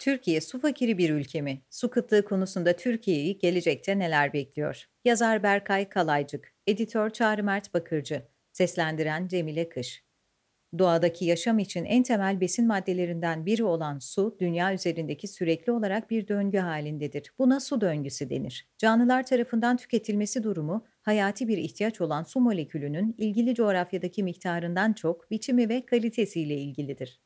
Türkiye su fakiri bir ülke mi? Su kıtlığı konusunda Türkiye'yi gelecekte neler bekliyor? Yazar Berkay Kalaycık, editör Çağrı Mert Bakırcı, seslendiren Cemile Kış. Doğadaki yaşam için en temel besin maddelerinden biri olan su, dünya üzerindeki sürekli olarak bir döngü halindedir. Buna su döngüsü denir. Canlılar tarafından tüketilmesi durumu, hayati bir ihtiyaç olan su molekülünün ilgili coğrafyadaki miktarından çok biçimi ve kalitesiyle ilgilidir.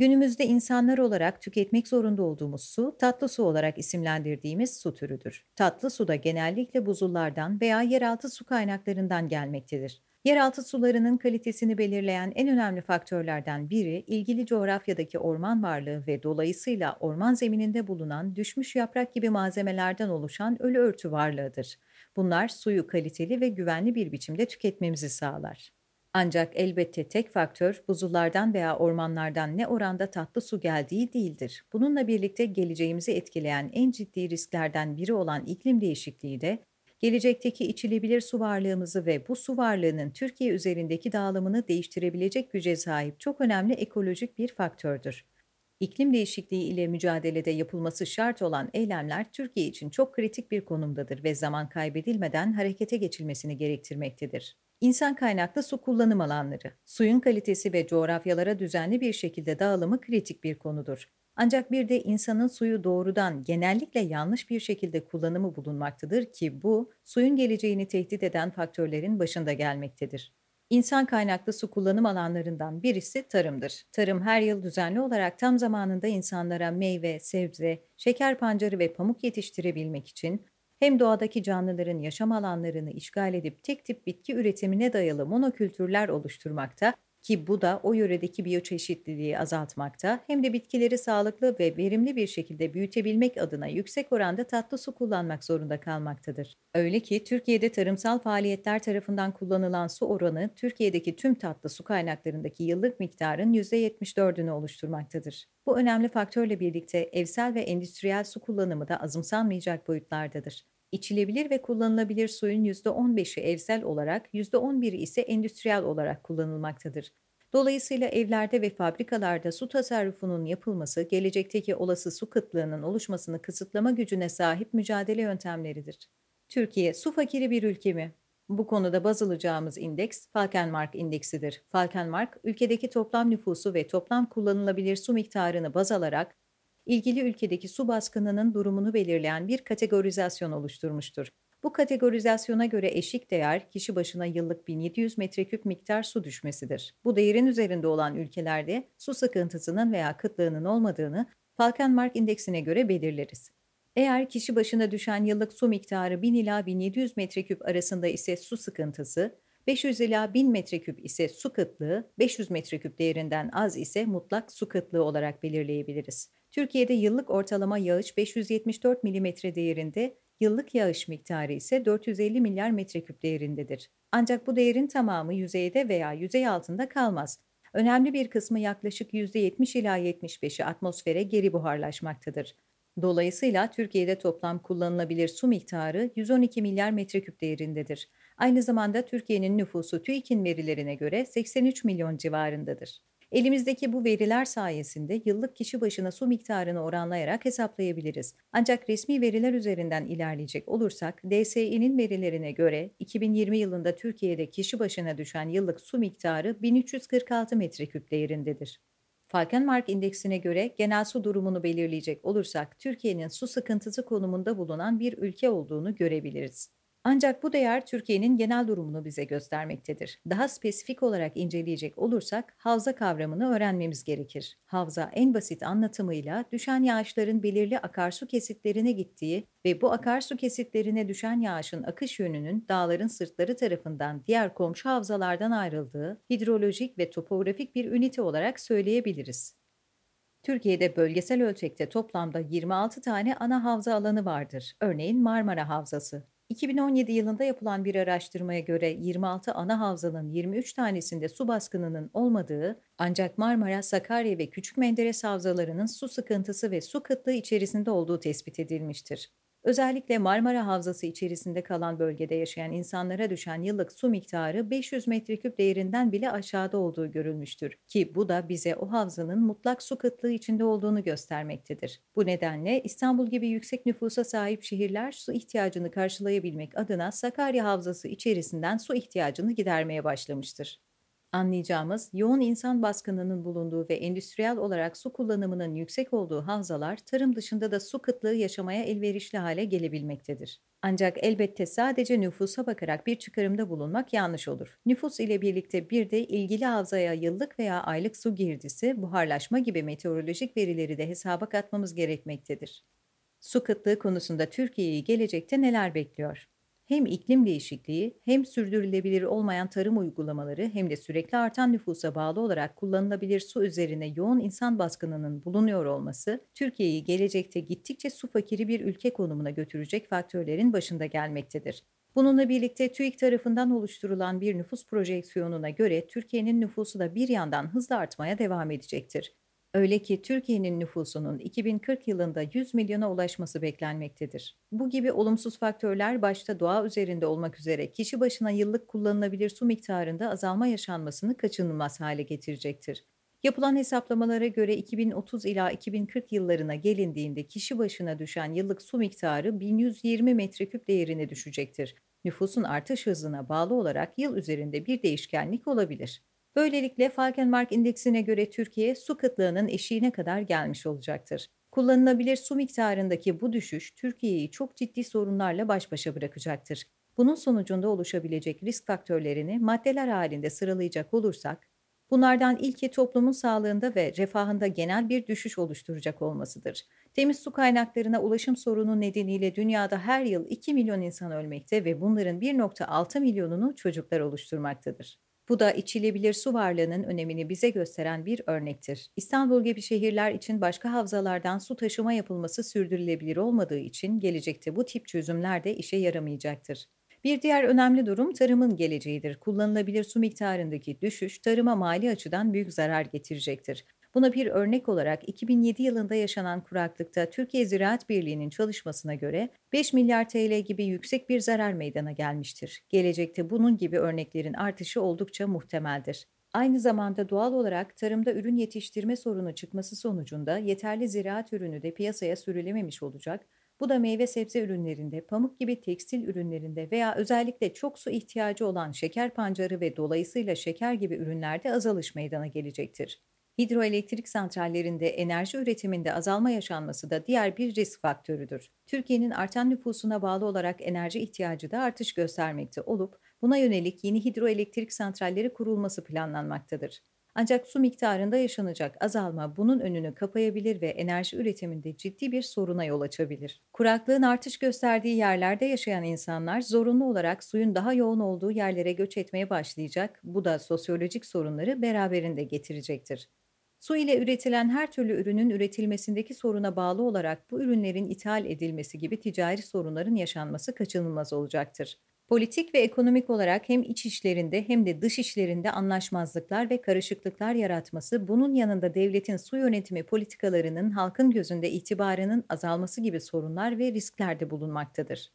Günümüzde insanlar olarak tüketmek zorunda olduğumuz su, tatlı su olarak isimlendirdiğimiz su türüdür. Tatlı su da genellikle buzullardan veya yeraltı su kaynaklarından gelmektedir. Yeraltı sularının kalitesini belirleyen en önemli faktörlerden biri ilgili coğrafyadaki orman varlığı ve dolayısıyla orman zemininde bulunan düşmüş yaprak gibi malzemelerden oluşan ölü örtü varlığıdır. Bunlar suyu kaliteli ve güvenli bir biçimde tüketmemizi sağlar. Ancak elbette tek faktör buzullardan veya ormanlardan ne oranda tatlı su geldiği değildir. Bununla birlikte geleceğimizi etkileyen en ciddi risklerden biri olan iklim değişikliği de gelecekteki içilebilir su varlığımızı ve bu su varlığının Türkiye üzerindeki dağılımını değiştirebilecek güce sahip çok önemli ekolojik bir faktördür. İklim değişikliği ile mücadelede yapılması şart olan eylemler Türkiye için çok kritik bir konumdadır ve zaman kaybedilmeden harekete geçilmesini gerektirmektedir. İnsan kaynaklı su kullanım alanları. Suyun kalitesi ve coğrafyalara düzenli bir şekilde dağılımı kritik bir konudur. Ancak bir de insanın suyu doğrudan genellikle yanlış bir şekilde kullanımı bulunmaktadır ki bu suyun geleceğini tehdit eden faktörlerin başında gelmektedir. İnsan kaynaklı su kullanım alanlarından birisi tarımdır. Tarım her yıl düzenli olarak tam zamanında insanlara meyve, sebze, şeker pancarı ve pamuk yetiştirebilmek için hem doğadaki canlıların yaşam alanlarını işgal edip tek tip bitki üretimine dayalı monokültürler oluşturmakta ki bu da o yöredeki biyoçeşitliliği azaltmakta hem de bitkileri sağlıklı ve verimli bir şekilde büyütebilmek adına yüksek oranda tatlı su kullanmak zorunda kalmaktadır. Öyle ki Türkiye'de tarımsal faaliyetler tarafından kullanılan su oranı Türkiye'deki tüm tatlı su kaynaklarındaki yıllık miktarın %74'ünü oluşturmaktadır. Bu önemli faktörle birlikte evsel ve endüstriyel su kullanımı da azımsanmayacak boyutlardadır. İçilebilir ve kullanılabilir suyun %15'i evsel olarak, %11'i ise endüstriyel olarak kullanılmaktadır. Dolayısıyla evlerde ve fabrikalarda su tasarrufunun yapılması, gelecekteki olası su kıtlığının oluşmasını kısıtlama gücüne sahip mücadele yöntemleridir. Türkiye, su fakiri bir ülke mi? Bu konuda baz alacağımız indeks Falkenmark indeksidir. Falkenmark, ülkedeki toplam nüfusu ve toplam kullanılabilir su miktarını baz alarak ilgili ülkedeki su baskınının durumunu belirleyen bir kategorizasyon oluşturmuştur. Bu kategorizasyona göre eşik değer kişi başına yıllık 1700 metreküp miktar su düşmesidir. Bu değerin üzerinde olan ülkelerde su sıkıntısının veya kıtlığının olmadığını Falkenmark indeksine göre belirleriz. Eğer kişi başına düşen yıllık su miktarı 1000 ila 1700 metreküp arasında ise su sıkıntısı, 500 ila 1000 metreküp ise su kıtlığı, 500 metreküp değerinden az ise mutlak su kıtlığı olarak belirleyebiliriz. Türkiye'de yıllık ortalama yağış 574 mm değerinde, yıllık yağış miktarı ise 450 milyar metreküp değerindedir. Ancak bu değerin tamamı yüzeyde veya yüzey altında kalmaz. Önemli bir kısmı yaklaşık %70 ila 75'i atmosfere geri buharlaşmaktadır. Dolayısıyla Türkiye'de toplam kullanılabilir su miktarı 112 milyar metreküp değerindedir. Aynı zamanda Türkiye'nin nüfusu TÜİK'in verilerine göre 83 milyon civarındadır. Elimizdeki bu veriler sayesinde yıllık kişi başına su miktarını oranlayarak hesaplayabiliriz. Ancak resmi veriler üzerinden ilerleyecek olursak DSİ'nin verilerine göre 2020 yılında Türkiye'de kişi başına düşen yıllık su miktarı 1346 metreküp değerindedir. Falkenmark indeksine göre genel su durumunu belirleyecek olursak Türkiye'nin su sıkıntısı konumunda bulunan bir ülke olduğunu görebiliriz. Ancak bu değer Türkiye'nin genel durumunu bize göstermektedir. Daha spesifik olarak inceleyecek olursak havza kavramını öğrenmemiz gerekir. Havza en basit anlatımıyla düşen yağışların belirli akarsu kesitlerine gittiği ve bu akarsu kesitlerine düşen yağışın akış yönünün dağların sırtları tarafından diğer komşu havzalardan ayrıldığı hidrolojik ve topografik bir ünite olarak söyleyebiliriz. Türkiye'de bölgesel ölçekte toplamda 26 tane ana havza alanı vardır. Örneğin Marmara Havzası, 2017 yılında yapılan bir araştırmaya göre 26 ana havzanın 23 tanesinde su baskınının olmadığı ancak Marmara, Sakarya ve Küçük Menderes havzalarının su sıkıntısı ve su kıtlığı içerisinde olduğu tespit edilmiştir. Özellikle Marmara Havzası içerisinde kalan bölgede yaşayan insanlara düşen yıllık su miktarı 500 metreküp değerinden bile aşağıda olduğu görülmüştür ki bu da bize o havzanın mutlak su kıtlığı içinde olduğunu göstermektedir. Bu nedenle İstanbul gibi yüksek nüfusa sahip şehirler su ihtiyacını karşılayabilmek adına Sakarya Havzası içerisinden su ihtiyacını gidermeye başlamıştır. Anlayacağımız, yoğun insan baskınının bulunduğu ve endüstriyel olarak su kullanımının yüksek olduğu havzalar, tarım dışında da su kıtlığı yaşamaya elverişli hale gelebilmektedir. Ancak elbette sadece nüfusa bakarak bir çıkarımda bulunmak yanlış olur. Nüfus ile birlikte bir de ilgili havzaya yıllık veya aylık su girdisi, buharlaşma gibi meteorolojik verileri de hesaba katmamız gerekmektedir. Su kıtlığı konusunda Türkiye'yi gelecekte neler bekliyor? Hem iklim değişikliği, hem sürdürülebilir olmayan tarım uygulamaları hem de sürekli artan nüfusa bağlı olarak kullanılabilir su üzerine yoğun insan baskınının bulunuyor olması, Türkiye'yi gelecekte gittikçe su fakiri bir ülke konumuna götürecek faktörlerin başında gelmektedir. Bununla birlikte TÜİK tarafından oluşturulan bir nüfus projeksiyonuna göre Türkiye'nin nüfusu da bir yandan hızla artmaya devam edecektir. Öyle ki Türkiye'nin nüfusunun 2040 yılında 100 milyona ulaşması beklenmektedir. Bu gibi olumsuz faktörler başta doğa üzerinde olmak üzere kişi başına yıllık kullanılabilir su miktarında azalma yaşanmasını kaçınılmaz hale getirecektir. Yapılan hesaplamalara göre 2030 ila 2040 yıllarına gelindiğinde kişi başına düşen yıllık su miktarı 1120 metreküp değerine düşecektir. Nüfusun artış hızına bağlı olarak yıl üzerinde bir değişkenlik olabilir. Böylelikle Falkenmark indeksine göre Türkiye su kıtlığının eşiğine kadar gelmiş olacaktır. Kullanılabilir su miktarındaki bu düşüş Türkiye'yi çok ciddi sorunlarla baş başa bırakacaktır. Bunun sonucunda oluşabilecek risk faktörlerini maddeler halinde sıralayacak olursak, bunlardan ilki toplumun sağlığında ve refahında genel bir düşüş oluşturacak olmasıdır. Temiz su kaynaklarına ulaşım sorunu nedeniyle dünyada her yıl 2 milyon insan ölmekte ve bunların 1.6 milyonunu çocuklar oluşturmaktadır. Bu da içilebilir su varlığının önemini bize gösteren bir örnektir. İstanbul gibi şehirler için başka havzalardan su taşıma yapılması sürdürülebilir olmadığı için gelecekte bu tip çözümler de işe yaramayacaktır. Bir diğer önemli durum tarımın geleceğidir. Kullanılabilir su miktarındaki düşüş tarıma mali açıdan büyük zarar getirecektir. Buna bir örnek olarak 2007 yılında yaşanan kuraklıkta Türkiye Ziraat Birliği'nin çalışmasına göre 5 milyar TL gibi yüksek bir zarar meydana gelmiştir. Gelecekte bunun gibi örneklerin artışı oldukça muhtemeldir. Aynı zamanda doğal olarak tarımda ürün yetiştirme sorunu çıkması sonucunda yeterli ziraat ürünü de piyasaya sürülememiş olacak. Bu da meyve sebze ürünlerinde, pamuk gibi tekstil ürünlerinde veya özellikle çok su ihtiyacı olan şeker pancarı ve dolayısıyla şeker gibi ürünlerde azalış meydana gelecektir. Hidroelektrik santrallerinde enerji üretiminde azalma yaşanması da diğer bir risk faktörüdür. Türkiye'nin artan nüfusuna bağlı olarak enerji ihtiyacı da artış göstermekte olup buna yönelik yeni hidroelektrik santralleri kurulması planlanmaktadır. Ancak su miktarında yaşanacak azalma bunun önünü kapayabilir ve enerji üretiminde ciddi bir soruna yol açabilir. Kuraklığın artış gösterdiği yerlerde yaşayan insanlar zorunlu olarak suyun daha yoğun olduğu yerlere göç etmeye başlayacak. Bu da sosyolojik sorunları beraberinde getirecektir. Su ile üretilen her türlü ürünün üretilmesindeki soruna bağlı olarak bu ürünlerin ithal edilmesi gibi ticari sorunların yaşanması kaçınılmaz olacaktır. Politik ve ekonomik olarak hem iç işlerinde hem de dış işlerinde anlaşmazlıklar ve karışıklıklar yaratması, bunun yanında devletin su yönetimi politikalarının halkın gözünde itibarının azalması gibi sorunlar ve riskler de bulunmaktadır.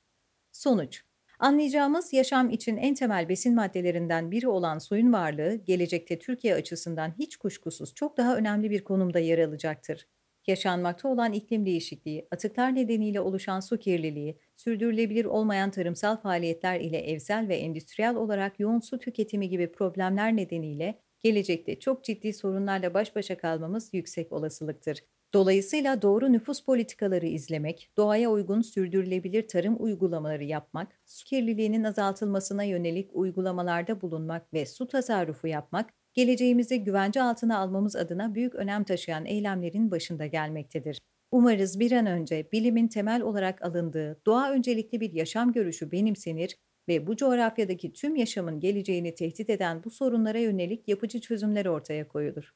Sonuç Anlayacağımız yaşam için en temel besin maddelerinden biri olan suyun varlığı, gelecekte Türkiye açısından hiç kuşkusuz çok daha önemli bir konumda yer alacaktır. Yaşanmakta olan iklim değişikliği, atıklar nedeniyle oluşan su kirliliği, sürdürülebilir olmayan tarımsal faaliyetler ile evsel ve endüstriyel olarak yoğun su tüketimi gibi problemler nedeniyle gelecekte çok ciddi sorunlarla baş başa kalmamız yüksek olasılıktır. Dolayısıyla doğru nüfus politikaları izlemek, doğaya uygun sürdürülebilir tarım uygulamaları yapmak, su kirliliğinin azaltılmasına yönelik uygulamalarda bulunmak ve su tasarrufu yapmak, geleceğimizi güvence altına almamız adına büyük önem taşıyan eylemlerin başında gelmektedir. Umarız bir an önce bilimin temel olarak alındığı doğa öncelikli bir yaşam görüşü benimsenir ve bu coğrafyadaki tüm yaşamın geleceğini tehdit eden bu sorunlara yönelik yapıcı çözümler ortaya koyulur.